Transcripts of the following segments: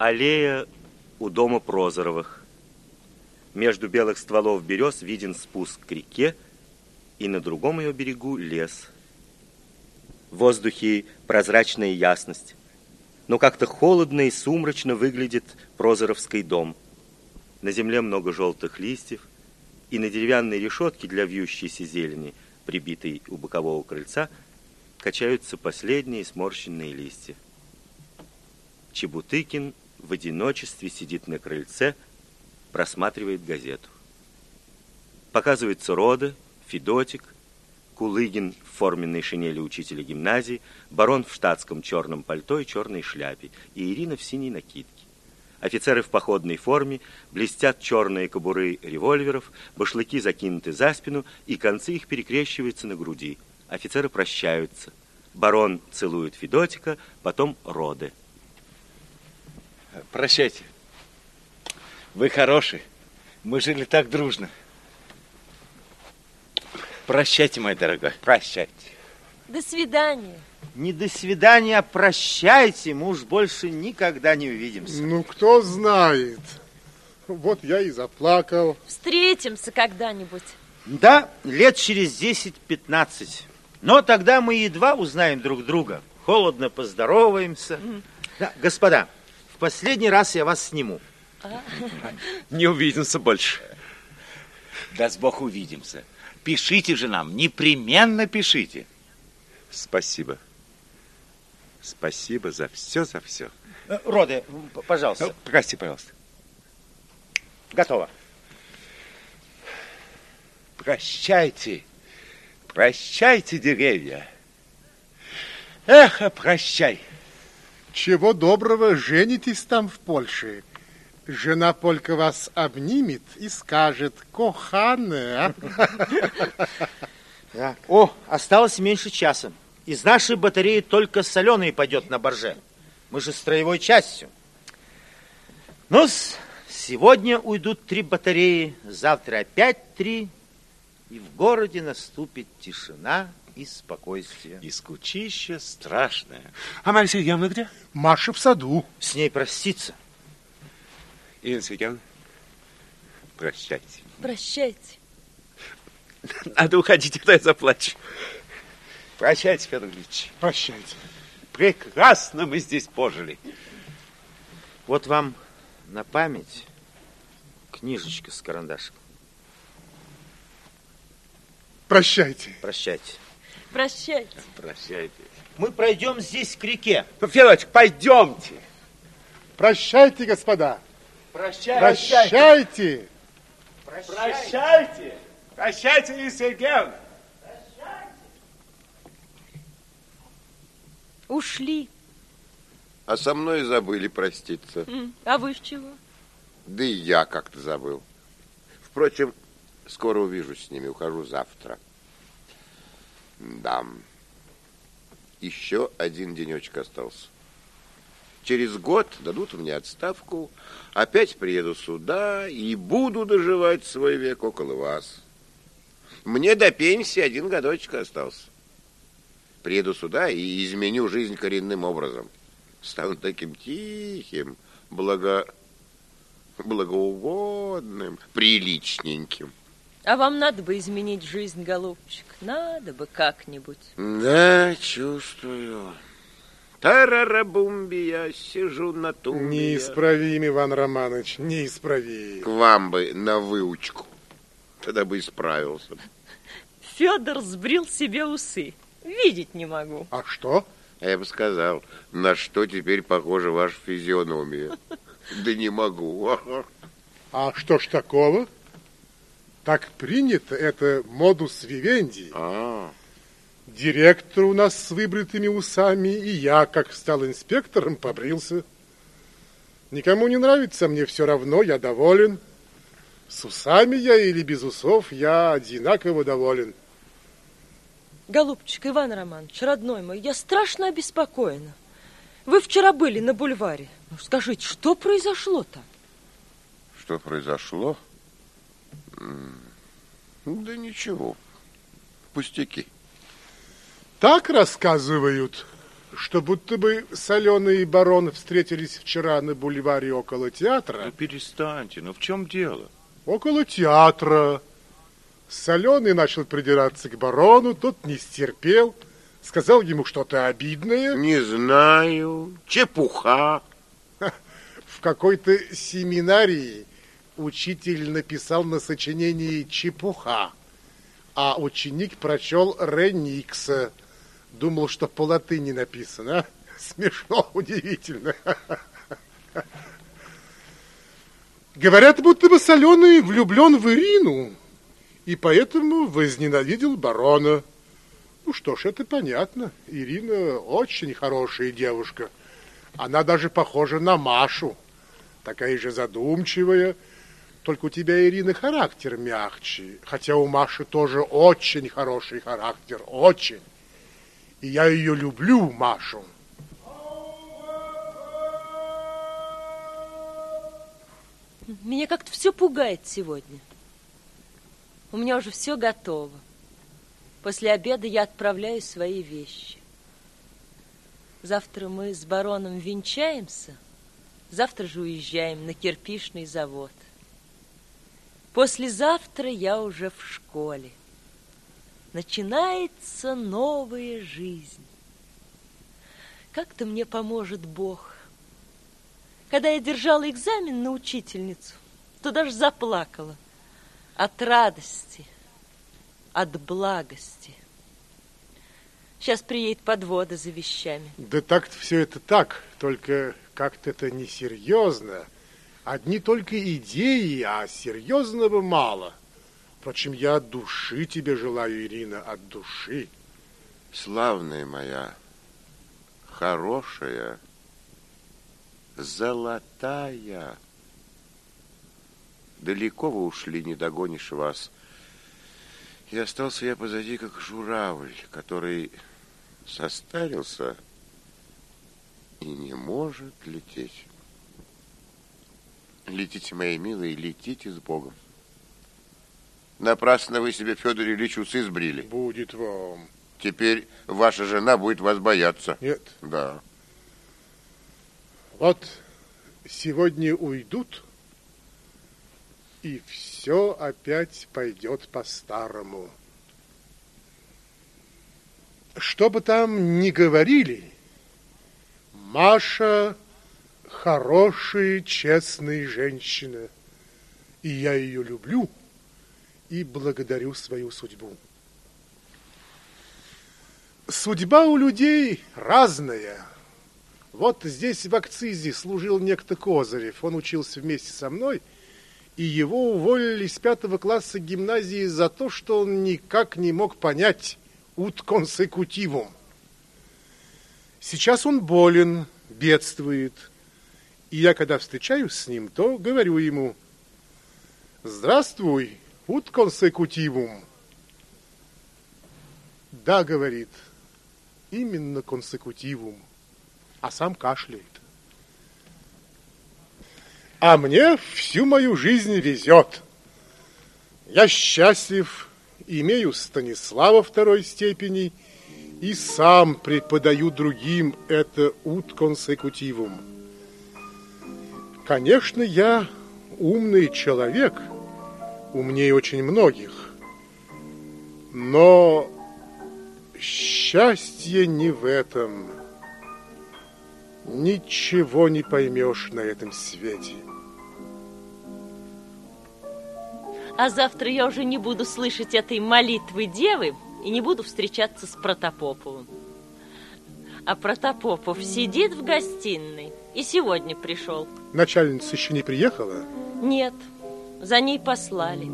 Аллея у дома Прозоровых. Между белых стволов берез виден спуск к реке, и на другом ее берегу лес. В воздухе прозрачная ясность, но как-то холодно и сумрачно выглядит Прозоровский дом. На земле много желтых листьев, и на деревянной решетке для вьющейся зелени, прибитой у бокового крыльца, качаются последние сморщенные листья. Чебутыкин в одиночестве сидит на крыльце, просматривает газету. Показываются роды, Федотик, Кулыгин в форменной шинели учителя гимназии, барон в штатском черном пальто и черной шляпе, и Ирина в синей накидке. Офицеры в походной форме, блестят черные кобуры револьверов, башлыки закинуты за спину, и концы их перекрещиваются на груди. Офицеры прощаются. Барон целует Федотика, потом роды. Прощайте. Вы хороший. Мы жили так дружно. Прощайте, мой дорогой, прощайте. До свидания. Не до свидания, а прощайте. Мы уж больше никогда не увидимся. Ну, кто знает. Вот я и заплакал. Встретимся когда-нибудь. Да, лет через 10-15. Но тогда мы едва узнаем друг друга. Холодно поздороваемся. Да, господа, последний раз я вас сниму. А? Не увидимся больше. Даст Бог увидимся. Пишите же нам, непременно пишите. Спасибо. Спасибо за все, за все. Э, Роды, пожалуйста. Прости, пожалуйста. Готово. Прощайте. Прощайте, деревья. Эх, прощай. Чего доброго, женитесь там в Польше. Жена Полька вас обнимет и скажет, коханая. Так. О, осталось меньше часа. Из нашей батареи только соленый пойдет на борже. Мы же строевой частью. ну сегодня уйдут три батареи, завтра опять три, и в городе наступит тишина и спокойствие. И скучище страшное. А Марья Сергеевна где? Маша в саду. С ней проститься. Ирина Сергеевна, прощайте. Прощайте. Надо уходить, а то я заплачу. Прощайте, Федор Ильич. Прощайте. Прекрасно мы здесь пожили. Вот вам на память книжечка с карандашком. Прощайте. Прощайте. Прощайте. Прощайте. Мы пройдем здесь к реке. Ну, Федорович, пойдемте. Прощайте, господа. Прощайте. Прощайте. Прощайте. Прощайте, Ирина Сергеевна. Ушли. А со мной забыли проститься. А вы с чего? Да и я как-то забыл. Впрочем, скоро увижусь с ними, ухожу завтра. Да. Еще один денечек остался. Через год дадут мне отставку, опять приеду сюда и буду доживать свой век около вас. Мне до пенсии один годочек остался. Приеду сюда и изменю жизнь коренным образом. Стану таким тихим, благо... благоугодным, приличненьким. А вам надо бы изменить жизнь, голубчик. Надо бы как-нибудь. Да, чувствую. Тарарабумби, я сижу на тумбе. Неисправим, Иван Романович, неисправим. К вам бы на выучку. Тогда бы исправился. Федор сбрил себе усы. Видеть не могу. А что? Я бы сказал, на что теперь похожа ваша физиономия. Да не могу. А что ж такого? Так принято, это модус вивенди. А, Директор у нас с выбритыми усами, и я, как стал инспектором, побрился. Никому не нравится, мне все равно, я доволен. С усами я или без усов, я одинаково доволен. Голубчик, Иван Романович, родной мой, я страшно обеспокоена. Вы вчера были на бульваре. Ну, скажите, что произошло-то? что произошло? М, Да ничего. Пустяки. Так рассказывают. что будто бы Соленый и Барон встретились вчера на бульваре около театра. Ну, перестаньте, ну в чем дело? Около театра. Соленый начал придираться к барону, тот не стерпел, сказал ему что-то обидное. Не знаю. Чепуха. В какой-то семинарии учитель написал на сочинении «Чепуха», а ученик прочел «Реникса». Думал, что по латыни написано. Смешно, удивительно. Говорят, будто бы Соленый влюблен в Ирину, и поэтому возненавидел барона. Ну что ж, это понятно. Ирина очень хорошая девушка. Она даже похожа на Машу. Такая же задумчивая. Только у тебя, Ирина, характер мягче. Хотя у Маши тоже очень хороший характер. Очень. И я ее люблю, Машу. Меня как-то все пугает сегодня. У меня уже все готово. После обеда я отправляю свои вещи. Завтра мы с бароном венчаемся, завтра же уезжаем на кирпичный завод. Послезавтра я уже в школе. Начинается новая жизнь. Как-то мне поможет Бог. Когда я держала экзамен на учительницу, то даже заплакала от радости, от благости. Сейчас приедет подвода за вещами. Да так-то все это так, только как-то это несерьезно. Одни только идеи, а серьезного мало. Впрочем, я от души тебе желаю, Ирина, от души. Славная моя, хорошая, золотая. Далеко вы ушли, не догонишь вас. И остался я позади, как журавль, который состарился и не может лететь. Летите, мои милые, летите с Богом. Напрасно вы себе, Федор Ильич, усы сбрили. Будет вам. Теперь ваша жена будет вас бояться. Нет. Да. Вот сегодня уйдут, и все опять пойдет по-старому. Что бы там ни говорили, Маша хорошая, честная женщина, и я ее люблю и благодарю свою судьбу. Судьба у людей разная. Вот здесь в акцизе служил некто Козырев. Он учился вместе со мной – и его уволили с пятого класса гимназии за то, что он никак не мог понять ут консекутивум. Сейчас он болен, бедствует. И я, когда встречаюсь с ним, то говорю ему, «Здравствуй, ут консекутивум». «Да», — говорит, — «именно консекутивум», а сам кашляет. А мне всю мою жизнь везет. Я счастлив, имею Станислава второй степени и сам преподаю другим это ут консекутивум. Конечно, я умный человек, умнее очень многих, но счастье не в этом. Ничего не поймешь на этом свете. А завтра я уже не буду слышать этой молитвы девы и не буду встречаться с Протопоповым. А Протопопов сидит в гостиной и сегодня пришел. Начальница еще не приехала? Нет, за ней послали.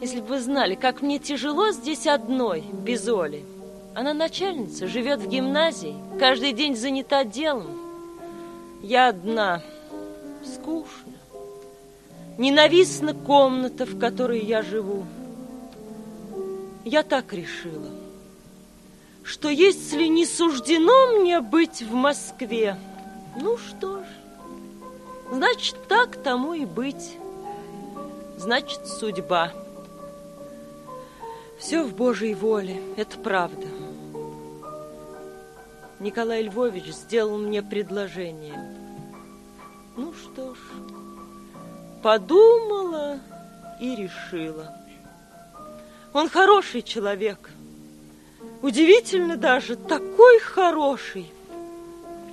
Если бы вы знали, как мне тяжело здесь одной, без Оли. Она начальница, живет в гимназии, каждый день занята делом. Я одна, скучно. Ненавистна комната, в которой я живу. Я так решила, что если не суждено мне быть в Москве, ну что ж, значит, так тому и быть. Значит, судьба. Все в Божьей воле, это правда. Николай Львович сделал мне предложение. Ну что ж, подумала и решила. Он хороший человек. Удивительно даже, такой хороший.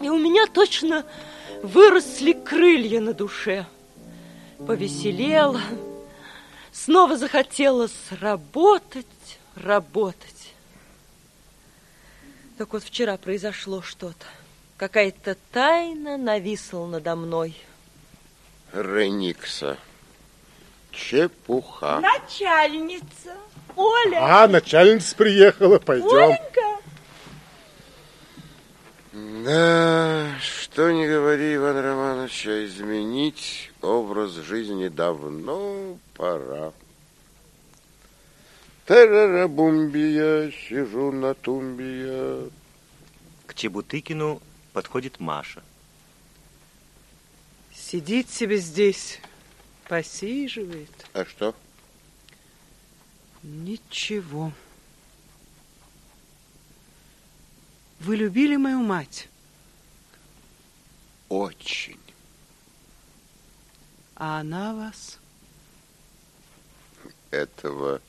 И у меня точно выросли крылья на душе. Повеселела, снова захотелось работать, работать. Так вот вчера произошло что-то. Какая-то тайна нависла надо мной. Реникса. Чепуха. Начальница. Оля. А, начальница приехала, пойдем. Оленька. Да, что не говори, Иван Романович, а изменить образ жизни давно пора. Тарарабумбия, сижу на тумбия. К Чебутыкину подходит Маша. Сидит себе здесь, посиживает. А что? Ничего. Вы любили мою мать, Очень. а она вас... Этого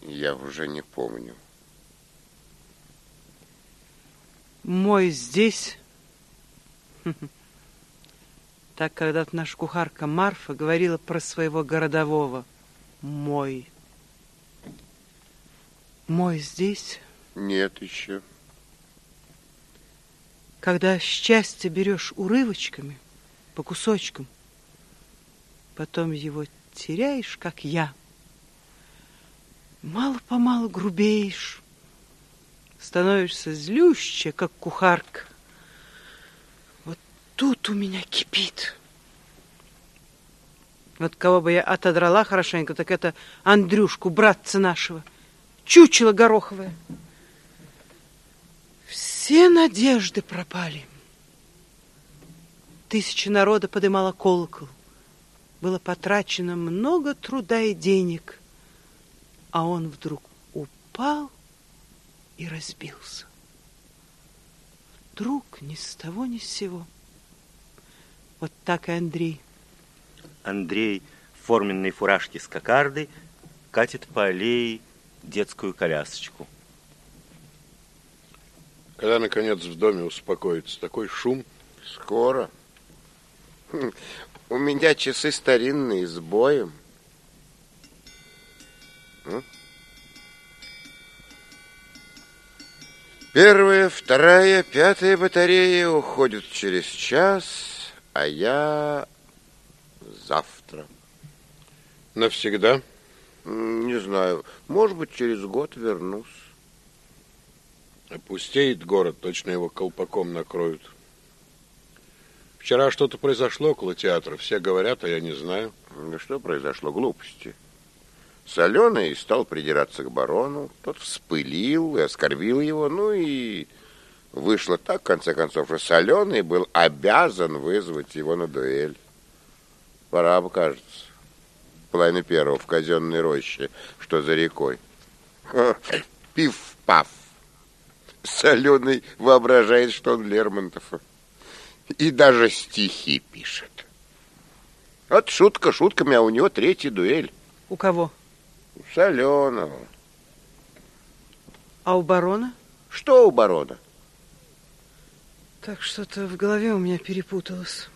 я уже не помню. Мой здесь... Так когда-то наша кухарка Марфа говорила про своего городового. Мой. Мой здесь, Нет еще. когда счастье берешь урывочками, по кусочкам, потом его теряешь, как я. Мало-помалу грубеешь, становишься злюще, как кухарка. Вот тут у меня кипит. Вот кого бы я отодрала хорошенько, так это Андрюшку, братца нашего, чучело гороховое. Все надежды пропали. Тысяча народа подымала колокол. Было потрачено много труда и денег. А он вдруг упал и разбился. Вдруг ни с того ни с сего. Вот так и Андрей. Андрей в форменной фуражке с кокардой катит по аллее детскую колясочку. Когда, наконец, в доме успокоится такой шум, Скоро. У меня часы старинные с боем. Первая, вторая, пятая батарея уходят через час, а я завтра. навсегда Не знаю, может быть, через год вернусь. опустеет город, точно его колпаком накроют. Вчера что-то произошло около театра, все говорят, а я не знаю. Ну, Что произошло? Глупости. Соленый стал придираться к барону, тот вспылил и оскорбил его, ну и вышло так, в конце концов, что Соленый был обязан вызвать его на дуэль. Пора бы, кажется. Половина первого в казенной роще, что за рекой. Пиф-паф. Соленый воображает, что он Лермонтов. И даже стихи пишет. Вот шутка шутками, а у него третья дуэль. У кого? Соленого. А у барона? Что у барона? Так что-то в голове у меня перепуталось.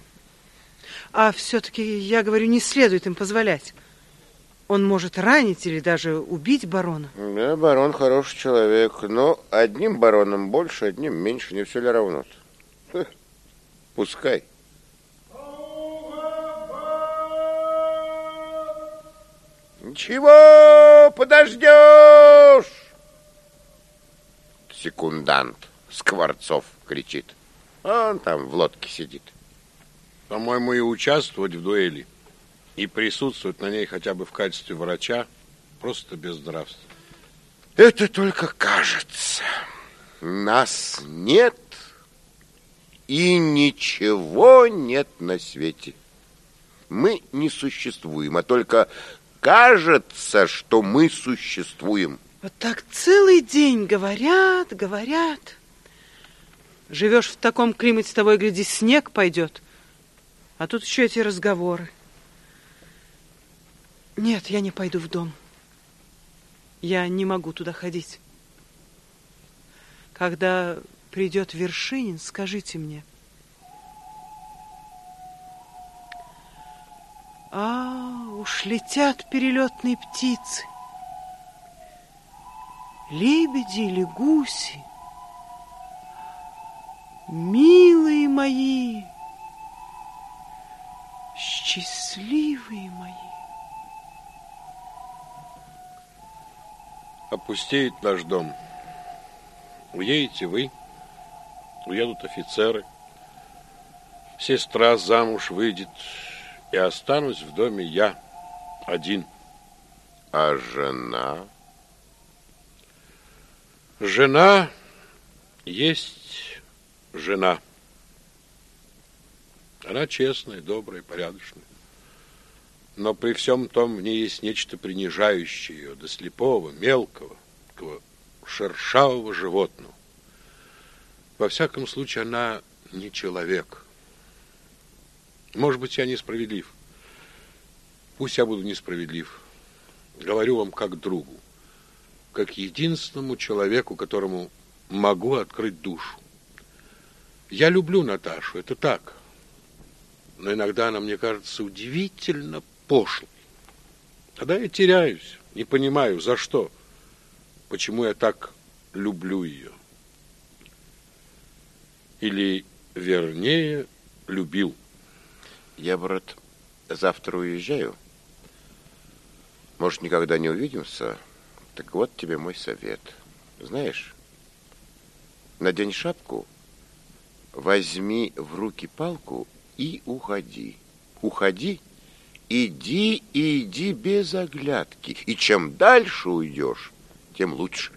А все-таки, я говорю, не следует им позволять. Он может ранить или даже убить барона. Да, барон хороший человек, но одним бароном больше, одним меньше, не все ли равно -то? Ха, Пускай. Ничего, подождешь. Секундант Скворцов кричит. А Он там в лодке сидит. По-моему, и участвовать в дуэли, и присутствовать на ней хотя бы в качестве врача, просто безнравственно. Это только кажется. Нас нет и ничего нет на свете. Мы не существуем, а только кажется, что мы существуем. Вот так целый день говорят, говорят. Живешь в таком климате, с того и гляди, снег пойдет. А тут еще эти разговоры. Нет, я не пойду в дом. Я не могу туда ходить. Когда придет Вершинин, скажите мне. А, уж летят перелетные птицы. Лебеди или гуси. Милые мои, счастливые мои. Опустеет наш дом. Уедете вы, уедут офицеры. Сестра замуж выйдет, и останусь в доме я один. А жена? Жена есть жена. Она честная, добрая, порядочная. Но при всем том в ней есть нечто принижающее ее до слепого, мелкого, шершавого животного. Во всяком случае, она не человек. Может быть, я несправедлив. Пусть я буду несправедлив. Говорю вам как другу, как единственному человеку, которому могу открыть душу. Я люблю Наташу, это так. Но иногда она мне кажется удивительно пошлой. Тогда я теряюсь, не понимаю, за что, почему я так люблю ее. Или, вернее, любил. Я, брат, завтра уезжаю. Может, никогда не увидимся? Так вот тебе мой совет. Знаешь, надень шапку, возьми в руки палку и уходи. Уходи, иди и иди без оглядки. И чем дальше уйдешь, тем лучше.